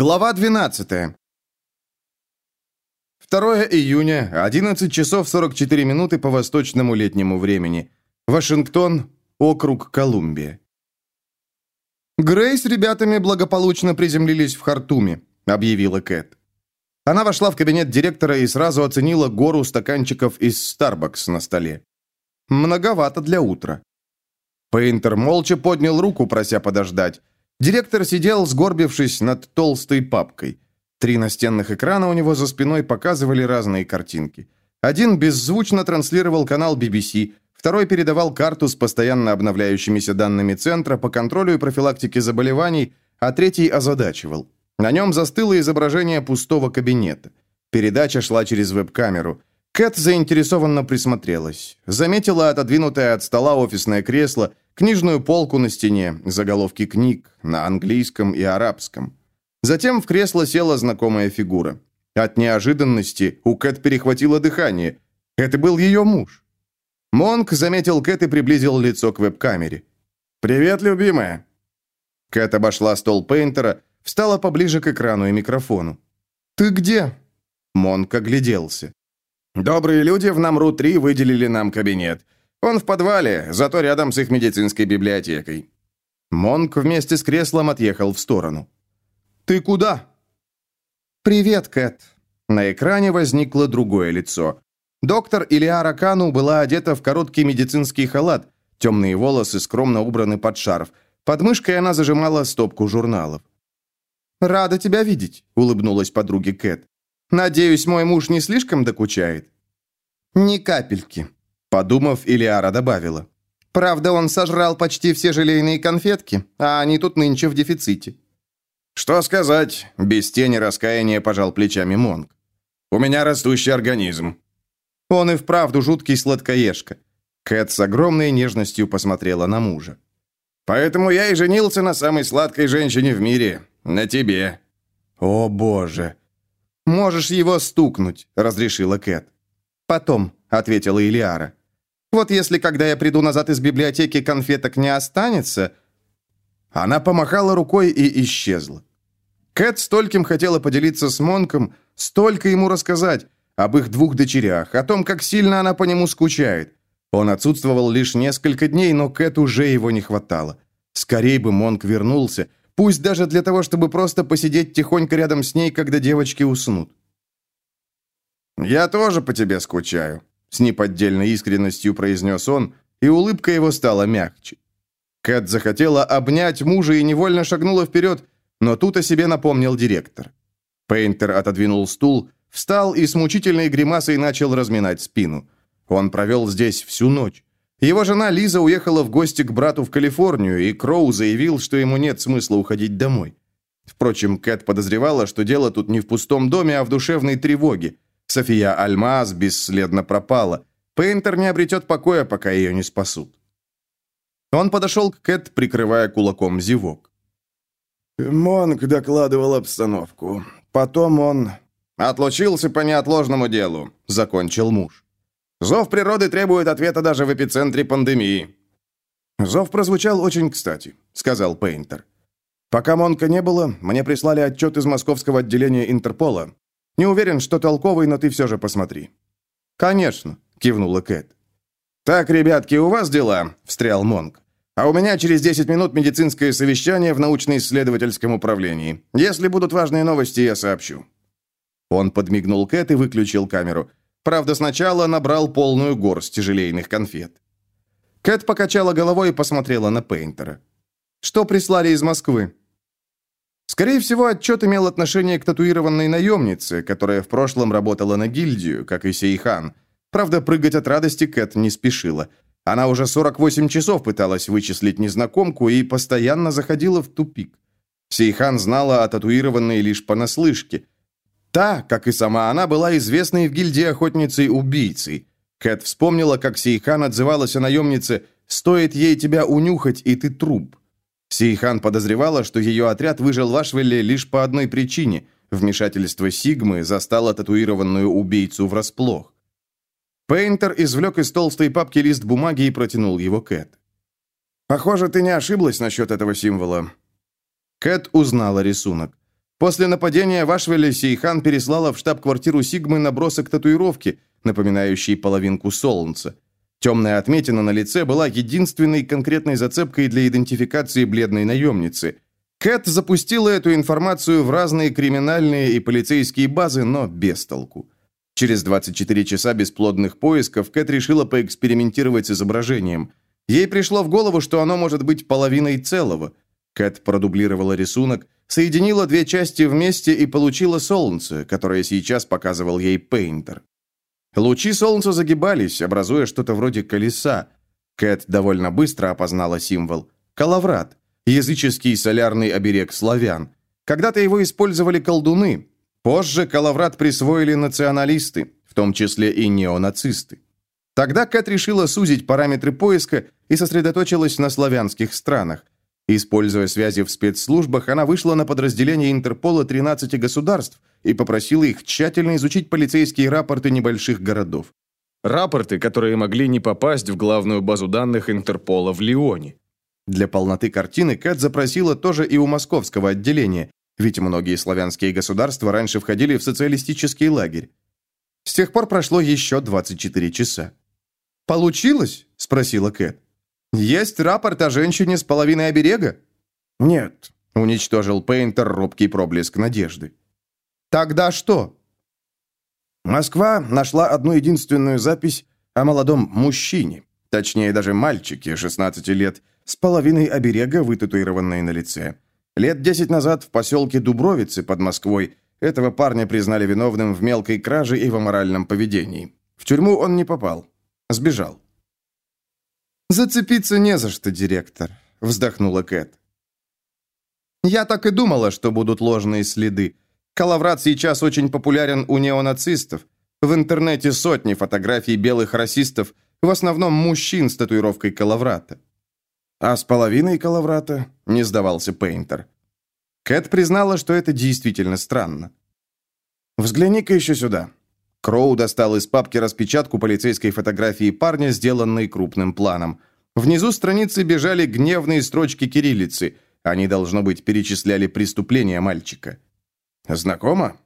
Глава 12. 2 июня, 11 часов 44 минуты по восточному летнему времени. Вашингтон, округ Колумбия. «Грей с ребятами благополучно приземлились в Хартуме», — объявила Кэт. Она вошла в кабинет директора и сразу оценила гору стаканчиков из Starbucks на столе. Многовато для утра. Пейнтер молча поднял руку, прося подождать. Директор сидел, сгорбившись над толстой папкой. Три настенных экрана у него за спиной показывали разные картинки. Один беззвучно транслировал канал BBC, второй передавал карту с постоянно обновляющимися данными Центра по контролю и профилактике заболеваний, а третий озадачивал. На нем застыло изображение пустого кабинета. Передача шла через веб-камеру. Кэт заинтересованно присмотрелась. Заметила отодвинутое от стола офисное кресло, книжную полку на стене, заголовки книг на английском и арабском. Затем в кресло села знакомая фигура. От неожиданности у Кэт перехватило дыхание. Это был ее муж. Монк заметил Кэт и приблизил лицо к веб-камере. «Привет, любимая!» Кэт обошла стол Пейнтера, встала поближе к экрану и микрофону. «Ты где?» Монк огляделся. «Добрые люди в Намру-3 выделили нам кабинет. Он в подвале, зато рядом с их медицинской библиотекой». Монк вместе с креслом отъехал в сторону. «Ты куда?» «Привет, Кэт». На экране возникло другое лицо. Доктор Илиара Кану была одета в короткий медицинский халат, темные волосы скромно убраны под шарф. Под мышкой она зажимала стопку журналов. «Рада тебя видеть», — улыбнулась подруге Кэт. «Надеюсь, мой муж не слишком докучает?» «Ни капельки», Подумав, Илиара добавила. «Правда, он сожрал почти все желейные конфетки, а они тут нынче в дефиците». «Что сказать?» – без тени раскаяния пожал плечами Монг. «У меня растущий организм». Он и вправду жуткий сладкоежка. Кэт с огромной нежностью посмотрела на мужа. «Поэтому я и женился на самой сладкой женщине в мире. На тебе». «О, боже!» «Можешь его стукнуть», — разрешила Кэт. «Потом», — ответила Илиара. Вот если, когда я приду назад из библиотеки, конфеток не останется...» Она помахала рукой и исчезла. Кэт стольким хотела поделиться с Монком, столько ему рассказать об их двух дочерях, о том, как сильно она по нему скучает. Он отсутствовал лишь несколько дней, но Кэт уже его не хватало. Скорей бы Монк вернулся, пусть даже для того, чтобы просто посидеть тихонько рядом с ней, когда девочки уснут. «Я тоже по тебе скучаю», с неподдельной искренностью произнес он, и улыбка его стала мягче. Кэт захотела обнять мужа и невольно шагнула вперед, но тут о себе напомнил директор. Пейнтер отодвинул стул, встал и с мучительной гримасой начал разминать спину. Он провел здесь всю ночь. Его жена Лиза уехала в гости к брату в Калифорнию, и Кроу заявил, что ему нет смысла уходить домой. Впрочем, Кэт подозревала, что дело тут не в пустом доме, а в душевной тревоге. София Альмаз бесследно пропала. Пейнтер не обретет покоя, пока ее не спасут. Он подошел к Кэт, прикрывая кулаком зевок. Монк докладывал обстановку. Потом он... «Отлучился по неотложному делу», — закончил муж. «Зов природы требует ответа даже в эпицентре пандемии». «Зов прозвучал очень кстати», — сказал Пейнтер. «Пока Монка не было, мне прислали отчет из московского отделения Интерпола. Не уверен, что толковый, но ты все же посмотри». «Конечно», — кивнула Кэт. «Так, ребятки, у вас дела?» — встрял Монг. «А у меня через 10 минут медицинское совещание в научно-исследовательском управлении. Если будут важные новости, я сообщу». Он подмигнул Кэт и выключил камеру. Правда, сначала набрал полную горсть тяжелейных конфет. Кэт покачала головой и посмотрела на Пейнтера. «Что прислали из Москвы?» Скорее всего, отчет имел отношение к татуированной наемнице, которая в прошлом работала на гильдию, как и Сейхан. Правда, прыгать от радости Кэт не спешила. Она уже 48 часов пыталась вычислить незнакомку и постоянно заходила в тупик. Сейхан знала о татуированной лишь понаслышке. Та, как и сама она, была известной в гильдии охотницей-убийцей. Кэт вспомнила, как Сейхан отзывалась о наемнице «Стоит ей тебя унюхать, и ты труп». Сейхан подозревала, что ее отряд выжил в Ашвелле лишь по одной причине – вмешательство Сигмы застало татуированную убийцу врасплох. Пейнтер извлек из толстой папки лист бумаги и протянул его Кэт. «Похоже, ты не ошиблась насчет этого символа». Кэт узнала рисунок. После нападения в Ашвеле Сейхан переслала в штаб-квартиру Сигмы набросок татуировки, напоминающий половинку солнца. Темная отметина на лице была единственной конкретной зацепкой для идентификации бледной наемницы. Кэт запустила эту информацию в разные криминальные и полицейские базы, но без толку. Через 24 часа бесплодных поисков Кэт решила поэкспериментировать с изображением. Ей пришло в голову, что оно может быть половиной целого. Кэт продублировала рисунок, соединила две части вместе и получила солнце, которое сейчас показывал ей Пейнтер. Лучи солнца загибались, образуя что-то вроде колеса. Кэт довольно быстро опознала символ. Калаврат. Языческий солярный оберег славян. Когда-то его использовали колдуны. Позже Калаврат присвоили националисты, в том числе и неонацисты. Тогда Кэт решила сузить параметры поиска и сосредоточилась на славянских странах. Используя связи в спецслужбах, она вышла на подразделение Интерпола 13 государств и попросила их тщательно изучить полицейские рапорты небольших городов. Рапорты, которые могли не попасть в главную базу данных Интерпола в Лионе. Для полноты картины Кэт запросила тоже и у московского отделения, ведь многие славянские государства раньше входили в социалистический лагерь. С тех пор прошло еще 24 часа. «Получилось?» – спросила Кэт. «Есть рапорт о женщине с половиной оберега?» «Нет», — уничтожил Пейнтер робкий проблеск надежды. «Тогда что?» Москва нашла одну единственную запись о молодом мужчине, точнее даже мальчике 16 лет, с половиной оберега, вытатуированной на лице. Лет 10 назад в поселке Дубровицы под Москвой этого парня признали виновным в мелкой краже и в аморальном поведении. В тюрьму он не попал. Сбежал. «Зацепиться не за что, директор», — вздохнула Кэт. «Я так и думала, что будут ложные следы. Калаврат сейчас очень популярен у неонацистов. В интернете сотни фотографий белых расистов, в основном мужчин с татуировкой Калаврата». «А с половиной Калаврата?» — не сдавался Пейнтер. Кэт признала, что это действительно странно. «Взгляни-ка еще сюда», Кроу достал из папки распечатку полицейской фотографии парня, сделанной крупным планом. Внизу страницы бежали гневные строчки кириллицы. Они, должно быть, перечисляли преступления мальчика. «Знакомо?»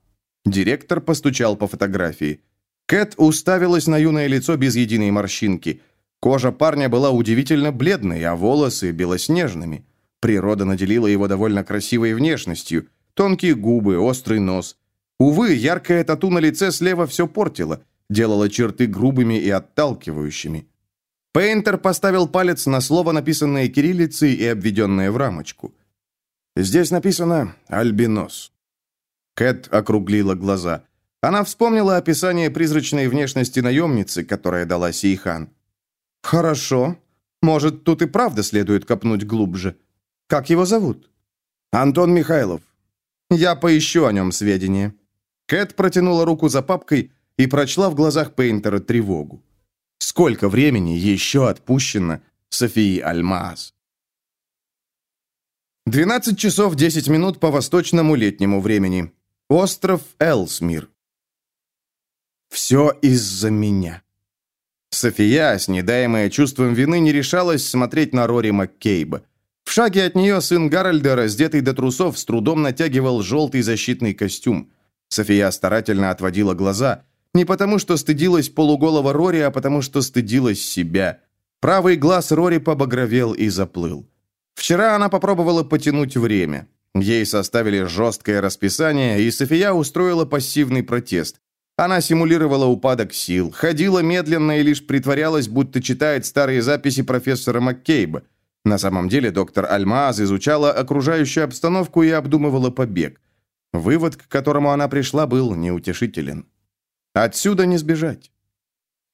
Директор постучал по фотографии. Кэт уставилась на юное лицо без единой морщинки. Кожа парня была удивительно бледной, а волосы белоснежными. Природа наделила его довольно красивой внешностью. Тонкие губы, острый нос. Увы, яркая тату на лице слева все портило, делала черты грубыми и отталкивающими. Пейнтер поставил палец на слово, написанное кириллицей и обведенное в рамочку. «Здесь написано «альбинос». Кэт округлила глаза. Она вспомнила описание призрачной внешности наемницы, которое дала Сейхан. «Хорошо. Может, тут и правда следует копнуть глубже. Как его зовут?» «Антон Михайлов». «Я поищу о нем сведения». Кэт протянула руку за папкой и прочла в глазах Пейнтера тревогу. Сколько времени еще отпущено Софии Альмаас? 12 часов 10 минут по восточному летнему времени. Остров Элсмир. Все из-за меня. София, снедаемая чувством вины, не решалась смотреть на Рори Маккейба. В шаге от нее сын Гарольда, раздетый до трусов, с трудом натягивал желтый защитный костюм. София старательно отводила глаза. Не потому, что стыдилась полуголого Рори, а потому, что стыдилась себя. Правый глаз Рори побагровел и заплыл. Вчера она попробовала потянуть время. Ей составили жесткое расписание, и София устроила пассивный протест. Она симулировала упадок сил, ходила медленно и лишь притворялась, будто читает старые записи профессора Маккейба. На самом деле доктор Альмааз изучала окружающую обстановку и обдумывала побег. Вывод, к которому она пришла, был неутешителен. Отсюда не сбежать.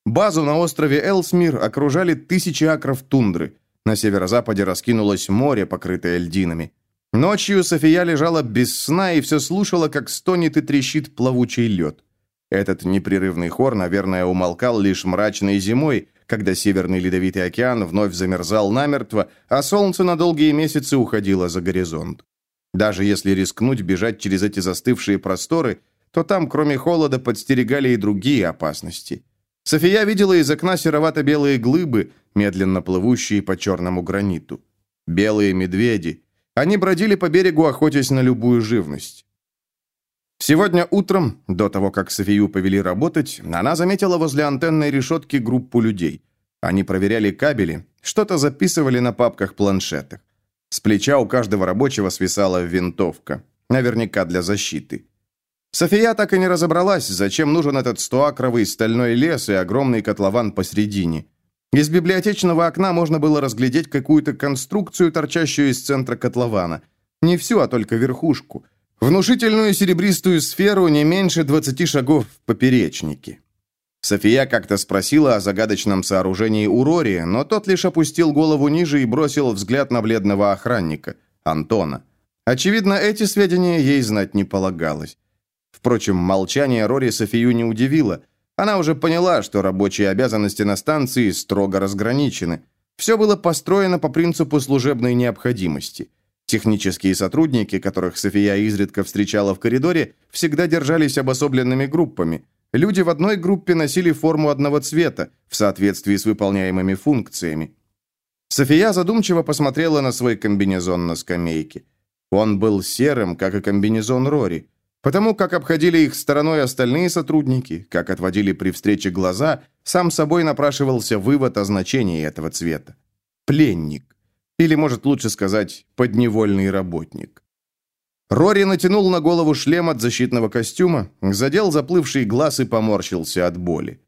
Базу на острове Элсмир окружали тысячи акров тундры. На северо-западе раскинулось море, покрытое льдинами. Ночью София лежала без сна и все слушала, как стонет и трещит плавучий лед. Этот непрерывный хор, наверное, умолкал лишь мрачной зимой, когда Северный Ледовитый океан вновь замерзал намертво, а солнце на долгие месяцы уходило за горизонт. Даже если рискнуть бежать через эти застывшие просторы, то там, кроме холода, подстерегали и другие опасности. София видела из окна серовато-белые глыбы, медленно плывущие по черному граниту. Белые медведи. Они бродили по берегу, охотясь на любую живность. Сегодня утром, до того, как Софию повели работать, она заметила возле антенной решетки группу людей. Они проверяли кабели, что-то записывали на папках-планшетах. С плеча у каждого рабочего свисала винтовка, наверняка для защиты. София так и не разобралась, зачем нужен этот стоакровый стальной лес и огромный котлован посредине. Из библиотечного окна можно было разглядеть какую-то конструкцию, торчащую из центра котлована. Не всю, а только верхушку. Внушительную серебристую сферу не меньше 20 шагов в поперечнике. София как-то спросила о загадочном сооружении у Рори, но тот лишь опустил голову ниже и бросил взгляд на бледного охранника, Антона. Очевидно, эти сведения ей знать не полагалось. Впрочем, молчание Рори Софию не удивило. Она уже поняла, что рабочие обязанности на станции строго разграничены. Все было построено по принципу служебной необходимости. Технические сотрудники, которых София изредка встречала в коридоре, всегда держались обособленными группами. Люди в одной группе носили форму одного цвета, в соответствии с выполняемыми функциями. София задумчиво посмотрела на свой комбинезон на скамейке. Он был серым, как и комбинезон Рори. Потому как обходили их стороной остальные сотрудники, как отводили при встрече глаза, сам собой напрашивался вывод о значении этого цвета. Пленник. Или, может лучше сказать, подневольный работник. Рори натянул на голову шлем от защитного костюма, задел заплывший глаз и поморщился от боли.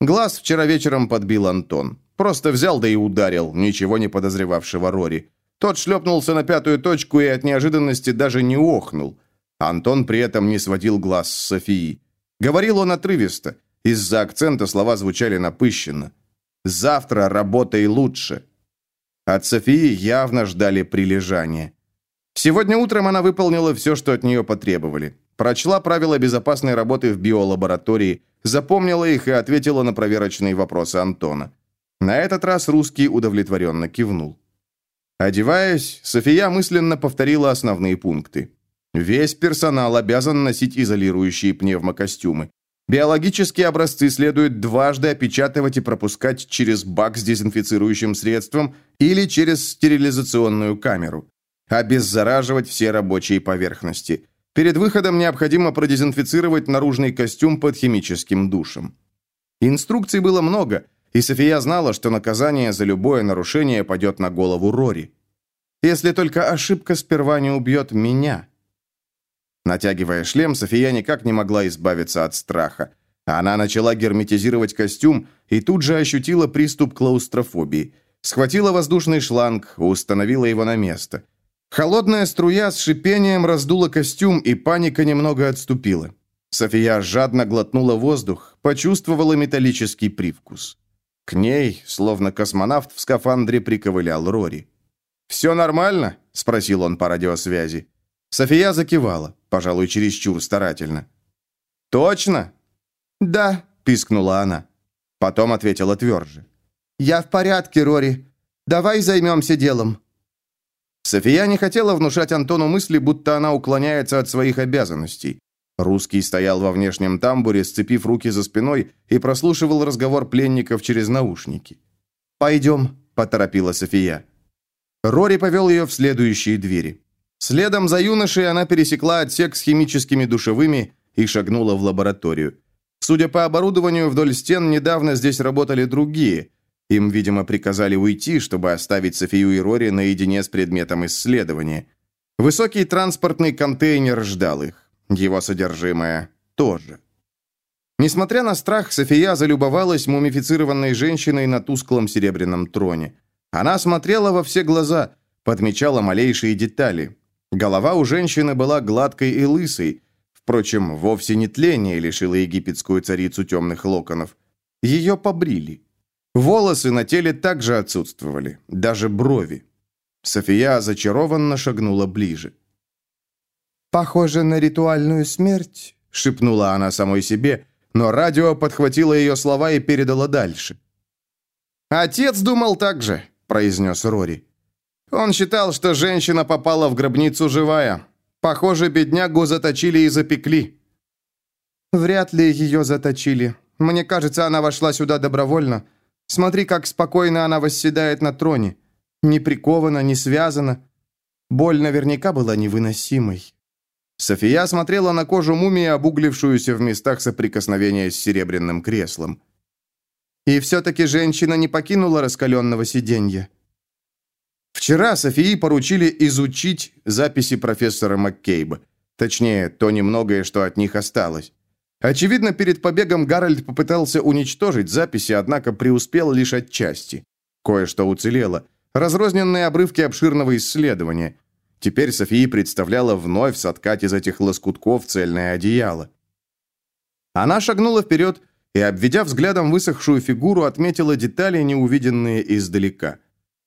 Глаз вчера вечером подбил Антон. Просто взял да и ударил, ничего не подозревавшего Рори. Тот шлепнулся на пятую точку и от неожиданности даже не охнул. Антон при этом не сводил глаз с Софии. Говорил он отрывисто. Из-за акцента слова звучали напыщенно. «Завтра работай лучше». От Софии явно ждали прилежания. Сегодня утром она выполнила все, что от нее потребовали. Прочла правила безопасной работы в биолаборатории, запомнила их и ответила на проверочные вопросы Антона. На этот раз русский удовлетворенно кивнул. Одеваясь, София мысленно повторила основные пункты. Весь персонал обязан носить изолирующие пневмокостюмы. Биологические образцы следует дважды опечатывать и пропускать через бак с дезинфицирующим средством или через стерилизационную камеру. Обеззараживать все рабочие поверхности. Перед выходом необходимо продезинфицировать наружный костюм под химическим душем. Инструкций было много, и София знала, что наказание за любое нарушение пойдет на голову Рори. Если только ошибка сперва не убьет меня. Натягивая шлем, София никак не могла избавиться от страха. Она начала герметизировать костюм и тут же ощутила приступ клаустрофобии. Схватила воздушный шланг, установила его на место. Холодная струя с шипением раздула костюм, и паника немного отступила. София жадно глотнула воздух, почувствовала металлический привкус. К ней, словно космонавт в скафандре, приковылял Рори. «Все нормально?» – спросил он по радиосвязи. София закивала, пожалуй, чересчур старательно. «Точно?» «Да», – пискнула она. Потом ответила тверже. «Я в порядке, Рори. Давай займемся делом». София не хотела внушать Антону мысли, будто она уклоняется от своих обязанностей. Русский стоял во внешнем тамбуре, сцепив руки за спиной, и прослушивал разговор пленников через наушники. «Пойдем», – поторопила София. Рори повел ее в следующие двери. Следом за юношей она пересекла отсек с химическими душевыми и шагнула в лабораторию. Судя по оборудованию вдоль стен, недавно здесь работали другие. Им, видимо, приказали уйти, чтобы оставить Софию и Рори наедине с предметом исследования. Высокий транспортный контейнер ждал их. Его содержимое тоже. Несмотря на страх, София залюбовалась мумифицированной женщиной на тусклом серебряном троне. Она смотрела во все глаза, подмечала малейшие детали. Голова у женщины была гладкой и лысой. Впрочем, вовсе не тление лишило египетскую царицу темных локонов. Ее побрили. Волосы на теле также отсутствовали, даже брови. София зачарованно шагнула ближе. «Похоже на ритуальную смерть», — шепнула она самой себе, но радио подхватило ее слова и передало дальше. «Отец думал так же», — произнес Рори. Он считал, что женщина попала в гробницу живая. Похоже, беднягу заточили и запекли. Вряд ли ее заточили. Мне кажется, она вошла сюда добровольно. Смотри, как спокойно она восседает на троне. Не прикована, не связана. Боль наверняка была невыносимой. София смотрела на кожу мумии, обуглившуюся в местах соприкосновения с серебряным креслом. «И все-таки женщина не покинула раскаленного сиденья». Вчера Софии поручили изучить записи профессора Маккейба. Точнее, то немногое, что от них осталось. Очевидно, перед побегом Гарольд попытался уничтожить записи, однако преуспел лишь отчасти. Кое-что уцелело. Разрозненные обрывки обширного исследования. Теперь Софии представляла вновь соткать из этих лоскутков цельное одеяло. Она шагнула вперед и, обведя взглядом высохшую фигуру, отметила детали, неувиденные издалека.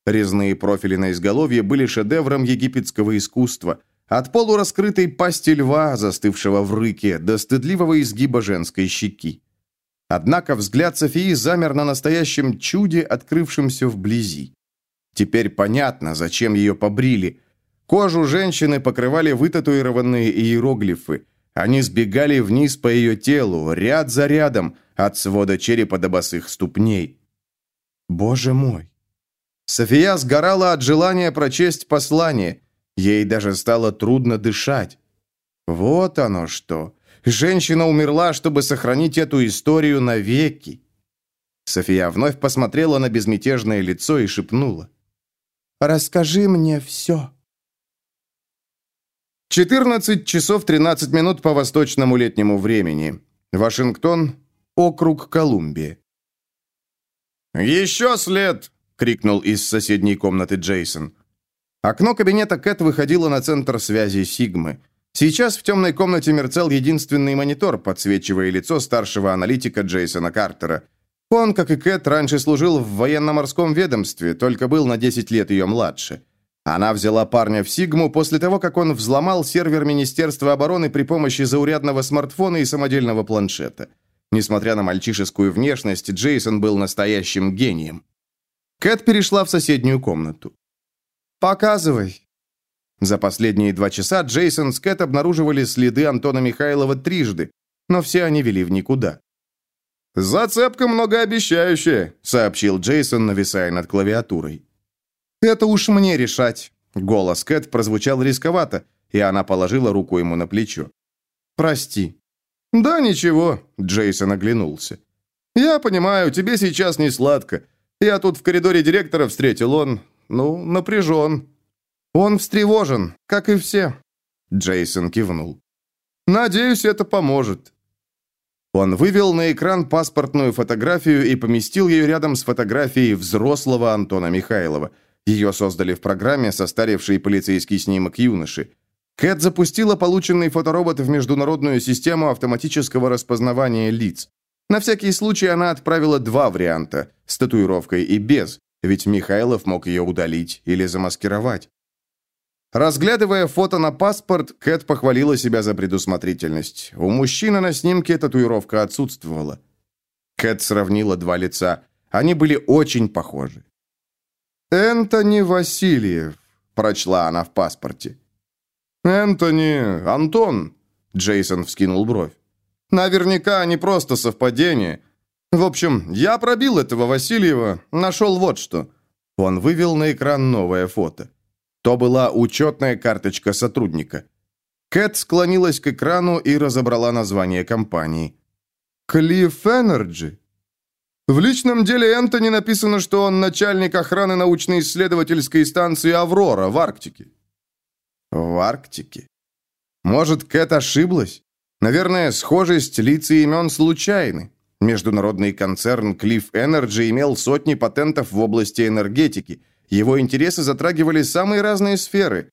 Резные профили на изголовье были шедевром египетского искусства – от полураскрытой пасти льва, застывшего в рыке, до стыдливого изгиба женской щеки. Однако взгляд Софии замер на настоящем чуде, открывшемся вблизи. Теперь понятно, зачем ее побрили. Кожу женщины покрывали вытатуированные иероглифы. Они сбегали вниз по ее телу, ряд за рядом, от свода черепа до босых ступней. Боже мой! София сгорала от желания прочесть послание – Ей даже стало трудно дышать. Вот оно что. Женщина умерла, чтобы сохранить эту историю навеки. София вновь посмотрела на безмятежное лицо и шепнула. «Расскажи мне все». 14 часов 13 минут по восточному летнему времени. Вашингтон, округ Колумбия. «Еще след!» — крикнул из соседней комнаты Джейсон. Окно кабинета Кэт выходило на центр связи Сигмы. Сейчас в темной комнате мерцал единственный монитор, подсвечивая лицо старшего аналитика Джейсона Картера. Он, как и Кэт, раньше служил в военно-морском ведомстве, только был на 10 лет ее младше. Она взяла парня в Сигму после того, как он взломал сервер Министерства обороны при помощи заурядного смартфона и самодельного планшета. Несмотря на мальчишескую внешность, Джейсон был настоящим гением. Кэт перешла в соседнюю комнату. «Показывай». За последние два часа Джейсон с Кэт обнаруживали следы Антона Михайлова трижды, но все они вели в никуда. «Зацепка многообещающая», — сообщил Джейсон, нависая над клавиатурой. «Это уж мне решать». Голос Кэт прозвучал рисковато, и она положила руку ему на плечо. «Прости». «Да ничего», — Джейсон оглянулся. «Я понимаю, тебе сейчас не сладко. Я тут в коридоре директора встретил он, ну, напряжен. Он встревожен, как и все. Джейсон кивнул. Надеюсь, это поможет. Он вывел на экран паспортную фотографию и поместил ее рядом с фотографией взрослого Антона Михайлова. Ее создали в программе состаревший полицейский снимок юноши. Кэт запустила полученный фоторобот в международную систему автоматического распознавания лиц. На всякий случай она отправила два варианта – с татуировкой и без, ведь Михайлов мог ее удалить или замаскировать. Разглядывая фото на паспорт, Кэт похвалила себя за предусмотрительность. У мужчины на снимке татуировка отсутствовала. Кэт сравнила два лица. Они были очень похожи. «Энтони Васильев», — прочла она в паспорте. «Энтони... Антон», — Джейсон вскинул бровь. «Наверняка не просто совпадение. В общем, я пробил этого Васильева, нашел вот что. Он вывел на экран новое фото. То была учетная карточка сотрудника. Кэт склонилась к экрану и разобрала название компании. «Клифф Энерджи». В личном деле Энтони написано, что он начальник охраны научно-исследовательской станции «Аврора» в Арктике. В Арктике? Может, Кэт ошиблась? Наверное, схожесть лиц и имен случайны. Международный концерн Cliff Energy имел сотни патентов в области энергетики. Его интересы затрагивали самые разные сферы.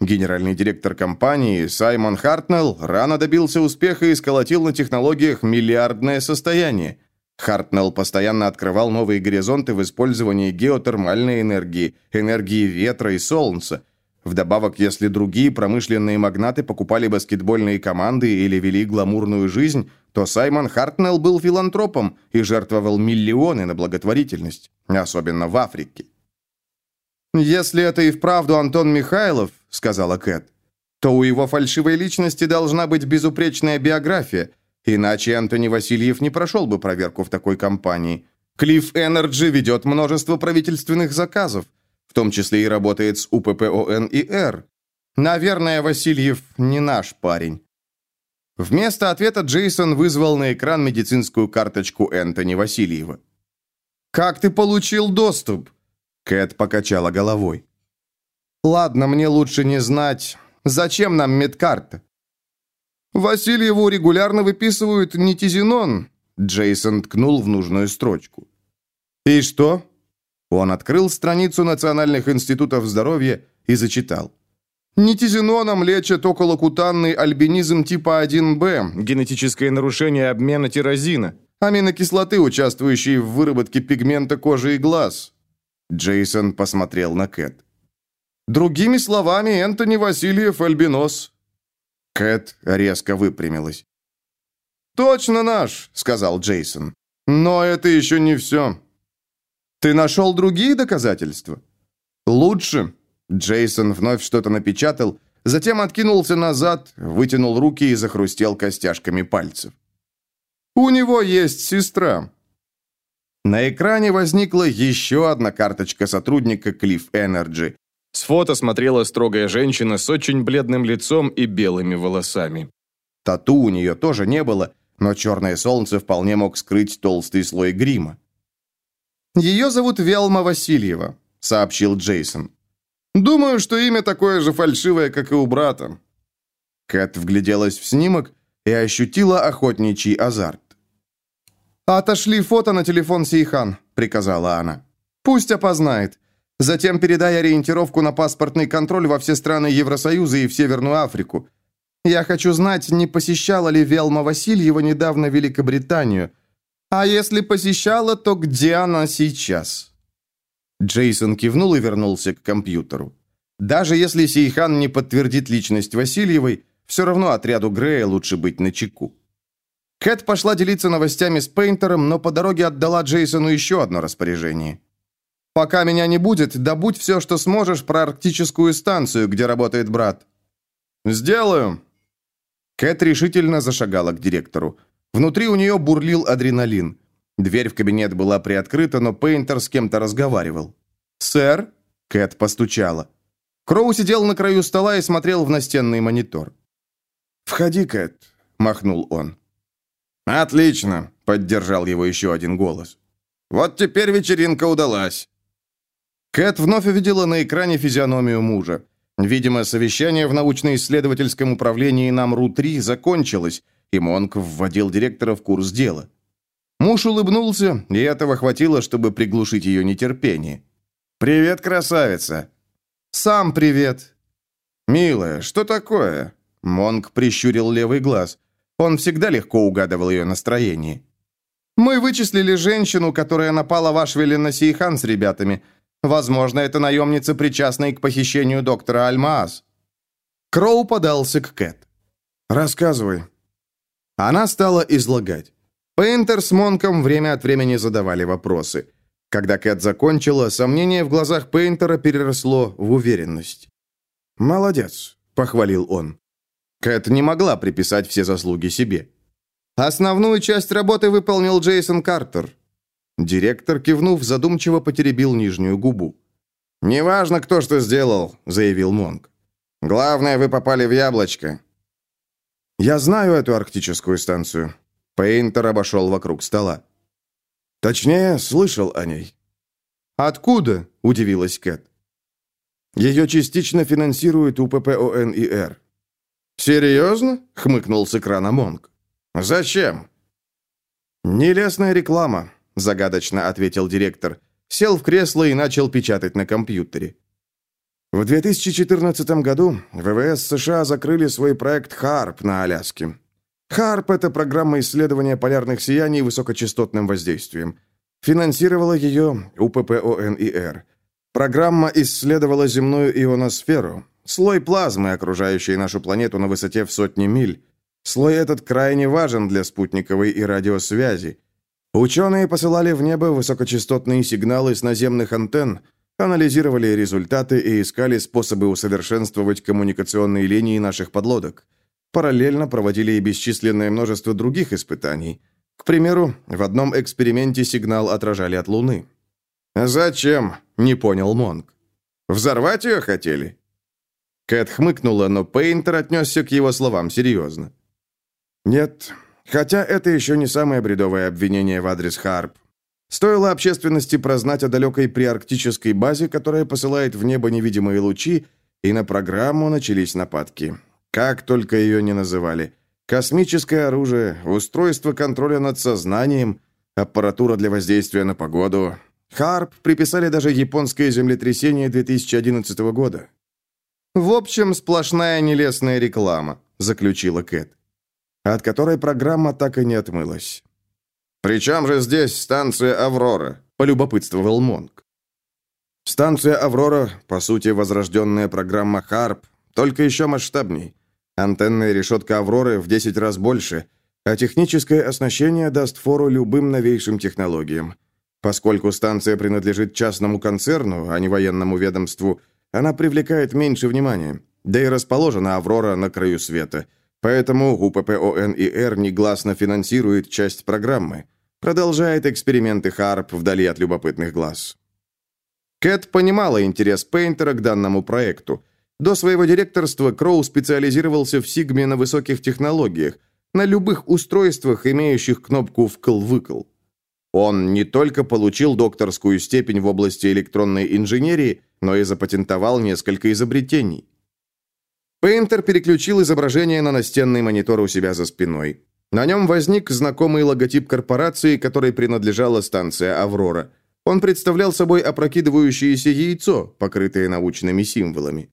Генеральный директор компании Саймон Хартнелл рано добился успеха и сколотил на технологиях миллиардное состояние. Хартнелл постоянно открывал новые горизонты в использовании геотермальной энергии, энергии ветра и солнца. Вдобавок, если другие промышленные магнаты покупали баскетбольные команды или вели гламурную жизнь, то Саймон Хартнелл был филантропом и жертвовал миллионы на благотворительность, особенно в Африке. «Если это и вправду Антон Михайлов», — сказала Кэт, то у его фальшивой личности должна быть безупречная биография, иначе Антони Васильев не прошел бы проверку в такой компании. Клифф Энерджи ведет множество правительственных заказов, в том числе и работает с УППОН и Р. Наверное, Васильев не наш парень. Вместо ответа Джейсон вызвал на экран медицинскую карточку Энтони Васильева. «Как ты получил доступ?» Кэт покачала головой. «Ладно, мне лучше не знать. Зачем нам медкарта?» «Васильеву регулярно выписывают нитизинон», Джейсон ткнул в нужную строчку. «И что?» Он открыл страницу Национальных институтов здоровья и зачитал. Нитизиноном лечат околокутанный альбинизм типа 1Б, генетическое нарушение обмена тирозина, аминокислоты, участвующие в выработке пигмента кожи и глаз. Джейсон посмотрел на Кэт. Другими словами, Энтони Васильев альбинос. Кэт резко выпрямилась. «Точно наш», — сказал Джейсон. «Но это еще не все. Ты нашел другие доказательства?» «Лучше», Джейсон вновь что-то напечатал, затем откинулся назад, вытянул руки и захрустел костяшками пальцев. «У него есть сестра». На экране возникла еще одна карточка сотрудника Cliff Energy. С фото смотрела строгая женщина с очень бледным лицом и белыми волосами. Тату у нее тоже не было, но черное солнце вполне мог скрыть толстый слой грима. «Ее зовут Велма Васильева», — сообщил Джейсон. Думаю, что имя такое же фальшивое, как и у брата». Кэт вгляделась в снимок и ощутила охотничий азарт. «Отошли фото на телефон Сейхан», — приказала она. «Пусть опознает. Затем передай ориентировку на паспортный контроль во все страны Евросоюза и в Северную Африку. Я хочу знать, не посещала ли Велма Васильева недавно Великобританию. А если посещала, то где она сейчас?» Джейсон кивнул и вернулся к компьютеру. Даже если Сейхан не подтвердит личность Васильевой, все равно отряду Грея лучше быть на чеку. Кэт пошла делиться новостями с Пейнтером, но по дороге отдала Джейсону еще одно распоряжение. «Пока меня не будет, добудь все, что сможешь про арктическую станцию, где работает брат». «Сделаю». Кэт решительно зашагала к директору. Внутри у нее бурлил адреналин. Дверь в кабинет была приоткрыта, но Пейнтер с кем-то разговаривал. «Сэр?» – Кэт постучала. Кроу сидел на краю стола и смотрел в настенный монитор. «Входи, Кэт», – махнул он. «Отлично», – поддержал его еще один голос. «Вот теперь вечеринка удалась». Кэт вновь увидела на экране физиономию мужа. Видимо, совещание в научно-исследовательском управлении НАМРУ-3 закончилось, и Монк вводил директора в курс дела. Муж улыбнулся, и этого хватило, чтобы приглушить ее нетерпение. «Привет, красавица!» «Сам привет!» «Милая, что такое?» Монг прищурил левый глаз. Он всегда легко угадывал ее настроение. «Мы вычислили женщину, которая напала в Ашвиле на Сейхан с ребятами. Возможно, это наемница, причастная к похищению доктора Альмаас». Кроу подался к Кэт. «Рассказывай». Она стала излагать. Пейнтер с Монком время от времени задавали вопросы. Когда Кэт закончила, сомнение в глазах Пейнтера переросло в уверенность. «Молодец», — похвалил он. Кэт не могла приписать все заслуги себе. «Основную часть работы выполнил Джейсон Картер». Директор, кивнув, задумчиво потеребил нижнюю губу. «Неважно, кто что сделал», — заявил Монк. «Главное, вы попали в яблочко». «Я знаю эту арктическую станцию. Пейнтер обошел вокруг стола. «Точнее, слышал о ней». «Откуда?» – удивилась Кэт. «Ее частично финансирует УППОНИР». «Серьезно?» – хмыкнул с экрана Монг. «Зачем?» «Нелестная реклама», – загадочно ответил директор. Сел в кресло и начал печатать на компьютере. В 2014 году ВВС США закрыли свой проект «Харп» на Аляске. ХАРП – это программа исследования полярных сияний высокочастотным воздействием. Финансировала ее УППОНИР. Программа исследовала земную ионосферу, слой плазмы, окружающий нашу планету на высоте в сотни миль. Слой этот крайне важен для спутниковой и радиосвязи. Ученые посылали в небо высокочастотные сигналы с наземных антенн, анализировали результаты и искали способы усовершенствовать коммуникационные линии наших подлодок – Параллельно проводили и бесчисленное множество других испытаний. К примеру, в одном эксперименте сигнал отражали от Луны. «Зачем?» – не понял Монг. «Взорвать ее хотели?» Кэт хмыкнула, но Пейнтер отнесся к его словам серьезно. «Нет, хотя это еще не самое бредовое обвинение в адрес Харп. Стоило общественности прознать о далекой приарктической базе, которая посылает в небо невидимые лучи, и на программу начались нападки. Как только ее не называли. Космическое оружие, устройство контроля над сознанием, аппаратура для воздействия на погоду. Харп приписали даже японское землетрясение 2011 года. «В общем, сплошная нелестная реклама», — заключила Кэт. От которой программа так и не отмылась. «При чем же здесь станция «Аврора»?» – полюбопытствовал Монг. Станция «Аврора», по сути, возрожденная программа «Харп», только еще масштабней. Антенная решетка «Авроры» в 10 раз больше, а техническое оснащение даст фору любым новейшим технологиям. Поскольку станция принадлежит частному концерну, а не военному ведомству, она привлекает меньше внимания. Да и расположена «Аврора» на краю света – Поэтому УППОН и Р негласно финансирует часть программы. Продолжает эксперименты Харп вдали от любопытных глаз. Кэт понимала интерес Пейнтера к данному проекту. До своего директорства Кроу специализировался в Сигме на высоких технологиях, на любых устройствах, имеющих кнопку «вкл-выкл». Он не только получил докторскую степень в области электронной инженерии, но и запатентовал несколько изобретений. Пейнтер переключил изображение на настенный монитор у себя за спиной. На нем возник знакомый логотип корпорации, которой принадлежала станция «Аврора». Он представлял собой опрокидывающееся яйцо, покрытое научными символами.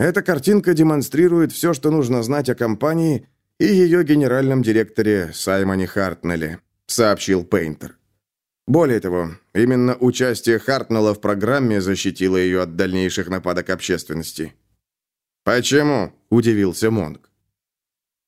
Эта картинка демонстрирует все, что нужно знать о компании и ее генеральном директоре Саймоне Хартнелле, сообщил Пейнтер. Более того, именно участие Хартнелла в программе защитило ее от дальнейших нападок общественности. «Почему?» – удивился Монг.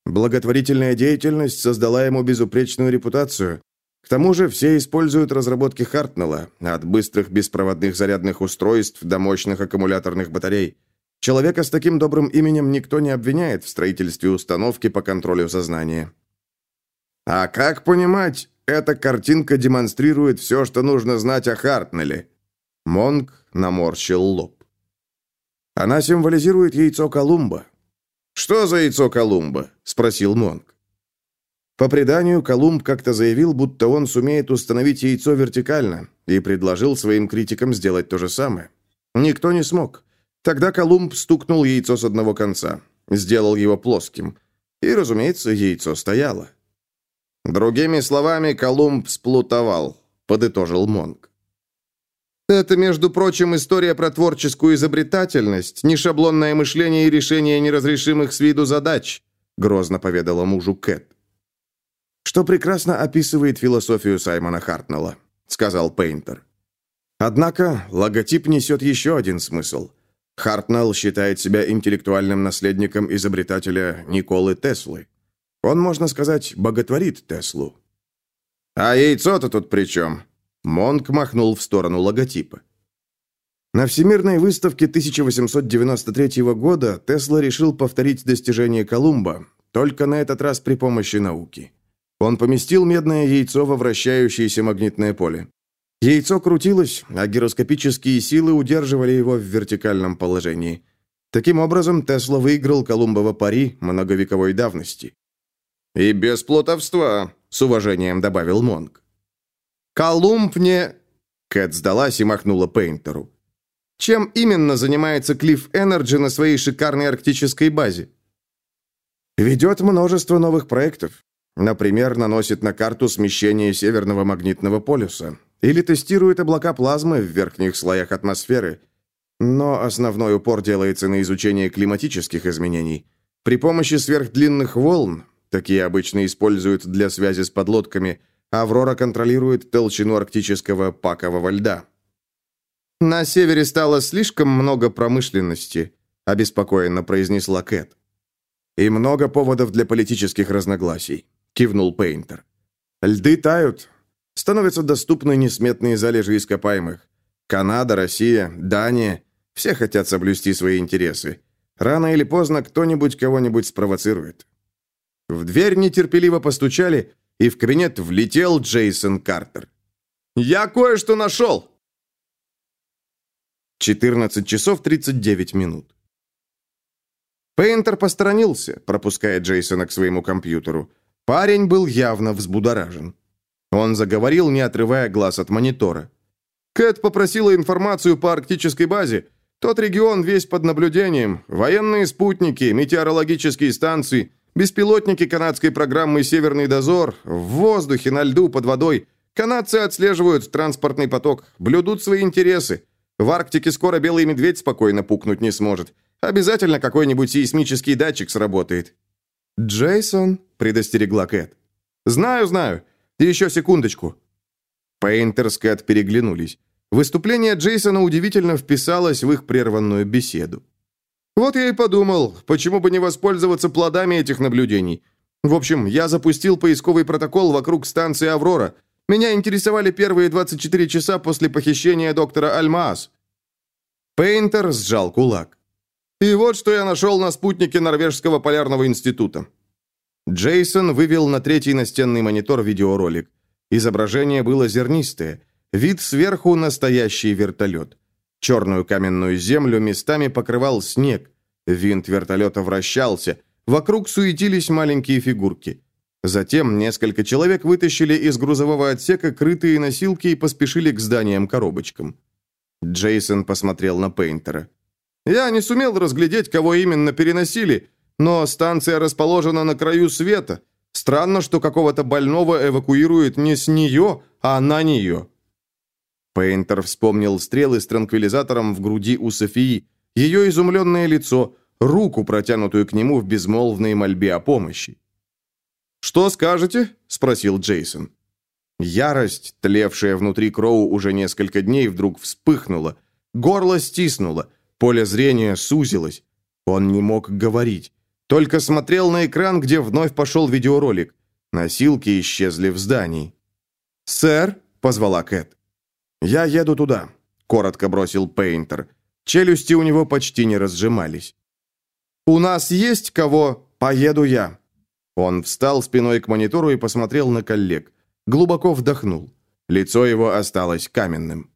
Благотворительная деятельность создала ему безупречную репутацию. К тому же все используют разработки Хартнелла, от быстрых беспроводных зарядных устройств до мощных аккумуляторных батарей. Человека с таким добрым именем никто не обвиняет в строительстве установки по контролю сознания. А как понимать, эта картинка демонстрирует все, что нужно знать о Хартнелле? Монг наморщил лоб. Она символизирует яйцо Колумба. «Что за яйцо Колумба?» – спросил Монг. По преданию, Колумб как-то заявил, будто он сумеет установить яйцо вертикально, и предложил своим критикам сделать то же самое. Никто не смог. Тогда Колумб стукнул яйцо с одного конца, сделал его плоским. И, разумеется, яйцо стояло. «Другими словами, Колумб сплутовал», – подытожил Монг. Это, между прочим, история про творческую изобретательность, не шаблонное мышление и решение неразрешимых с виду задач», грозно поведала мужу Кэт. «Что прекрасно описывает философию Саймона Хартнелла», сказал Пейнтер. Однако логотип несет еще один смысл. Хартнелл считает себя интеллектуальным наследником изобретателя Николы Теслы. Он, можно сказать, боготворит Теслу. «А яйцо-то тут при чем?» Монк махнул в сторону логотипа. На Всемирной выставке 1893 года Тесла решил повторить достижение Колумба, только на этот раз при помощи науки. Он поместил медное яйцо во вращающееся магнитное поле. Яйцо крутилось, а гироскопические силы удерживали его в вертикальном положении. Таким образом, Тесла выиграл Колумбово пари многовековой давности. «И без плутовства», — с уважением добавил Монк. Колумб не...» Кэт сдалась и махнула Пейнтеру. «Чем именно занимается Клифф Энерджи на своей шикарной арктической базе?» «Ведет множество новых проектов. Например, наносит на карту смещение Северного магнитного полюса. Или тестирует облака плазмы в верхних слоях атмосферы. Но основной упор делается на изучение климатических изменений. При помощи сверхдлинных волн, такие обычно используют для связи с подлодками – Аврора контролирует толщину арктического пакового льда. «На севере стало слишком много промышленности», – обеспокоенно произнесла Кэт. «И много поводов для политических разногласий», – кивнул Пейнтер. «Льды тают. Становятся доступны несметные залежи ископаемых. Канада, Россия, Дания – все хотят соблюсти свои интересы. Рано или поздно кто-нибудь кого-нибудь спровоцирует». В дверь нетерпеливо постучали, и в кабинет влетел Джейсон Картер. «Я кое-что нашел!» 14 часов 39 минут. Пейнтер посторонился, пропуская Джейсона к своему компьютеру. Парень был явно взбудоражен. Он заговорил, не отрывая глаз от монитора. Кэт попросила информацию по арктической базе. Тот регион весь под наблюдением. Военные спутники, метеорологические станции, беспилотники канадской программы «Северный дозор», в воздухе, на льду, под водой. Канадцы отслеживают транспортный поток, блюдут свои интересы. В Арктике скоро белый медведь спокойно пукнуть не сможет. Обязательно какой-нибудь сейсмический датчик сработает. «Джейсон», — предостерегла Кэт. «Знаю, знаю. Еще секундочку». Пейнтер с Кэт переглянулись. Выступление Джейсона удивительно вписалось в их прерванную беседу. «Вот я и подумал, почему бы не воспользоваться плодами этих наблюдений. В общем, я запустил поисковый протокол вокруг станции «Аврора». Меня интересовали первые 24 часа после похищения доктора Альмаас». Пейнтер сжал кулак. «И вот что я нашел на спутнике Норвежского полярного института». Джейсон вывел на третий настенный монитор видеоролик. Изображение было зернистое. Вид сверху – настоящий вертолет. Черную каменную землю местами покрывал снег. Винт вертолета вращался. Вокруг суетились маленькие фигурки. Затем несколько человек вытащили из грузового отсека крытые носилки и поспешили к зданиям-коробочкам. Джейсон посмотрел на Пейнтера. «Я не сумел разглядеть, кого именно переносили, но станция расположена на краю света. Странно, что какого-то больного эвакуируют не с нее, а на нее». Пейнтер вспомнил стрелы с транквилизатором в груди у Софии, ее изумленное лицо, руку, протянутую к нему в безмолвной мольбе о помощи. «Что скажете?» – спросил Джейсон. Ярость, тлевшая внутри Кроу уже несколько дней, вдруг вспыхнула. Горло стиснуло, поле зрения сузилось. Он не мог говорить. Только смотрел на экран, где вновь пошел видеоролик. Носилки исчезли в здании. «Сэр?» – позвала Кэт. «Я еду туда», – коротко бросил Пейнтер. Челюсти у него почти не разжимались. «У нас есть кого?» «Поеду я», он встал спиной к монитору и посмотрел на коллег. Глубоко вдохнул. Лицо его осталось каменным.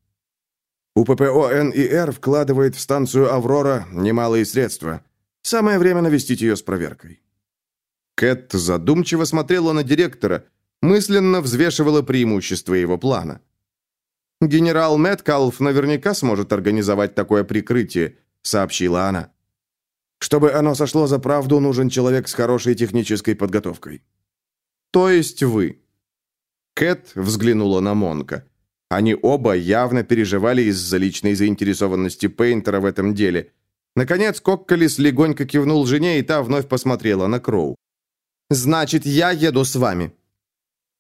УППО НИР вкладывает в станцию «Аврора» немалые средства. Самое время навестить ее с проверкой. Кэт задумчиво смотрела на директора, мысленно взвешивала преимущества его плана. «Генерал Мэткалф наверняка сможет организовать такое прикрытие», — сообщила она. Чтобы оно сошло за правду, нужен человек с хорошей технической подготовкой. То есть вы. Кэт взглянула на Монка. Они оба явно переживали из-за личной заинтересованности Пейнтера в этом деле. Наконец, Кокколис легонько кивнул жене, и та вновь посмотрела на Кроу. «Значит, я еду с вами».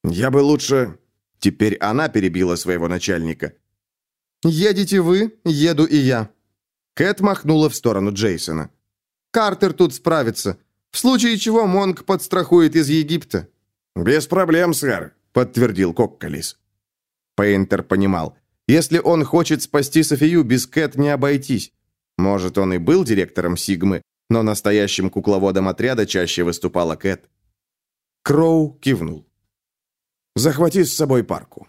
«Я бы лучше...» Теперь она перебила своего начальника. «Едете вы, еду и я». Кэт махнула в сторону Джейсона. Картер тут справится. В случае чего Монг подстрахует из Египта». «Без проблем, сэр», — подтвердил Кокколис. Пейнтер понимал, если он хочет спасти Софию, без Кэт не обойтись. Может, он и был директором Сигмы, но настоящим кукловодом отряда чаще выступала Кэт. Кроу кивнул. «Захвати с собой парку».